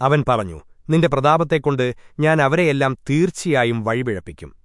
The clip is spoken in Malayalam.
അവൻ പറഞ്ഞു നിന്റെ പ്രതാപത്തെക്കൊണ്ട് ഞാൻ അവരെയെല്ലാം തീർച്ചയായും വഴിപിഴപ്പിക്കും.